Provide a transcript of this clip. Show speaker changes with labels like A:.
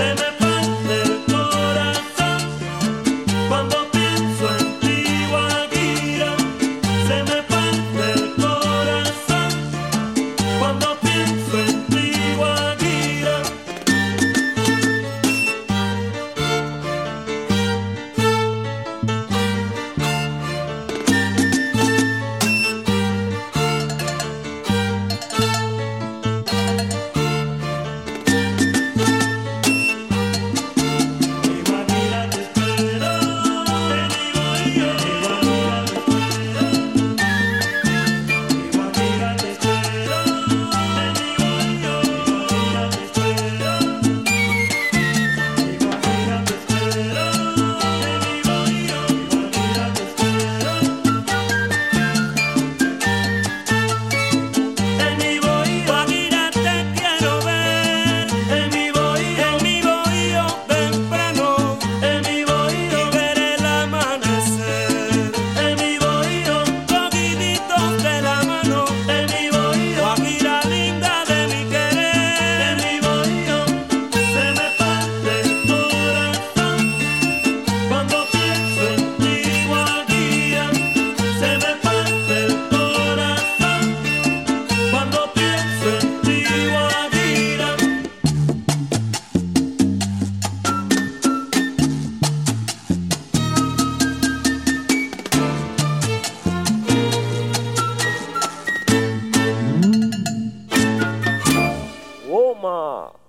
A: Sen 嘛.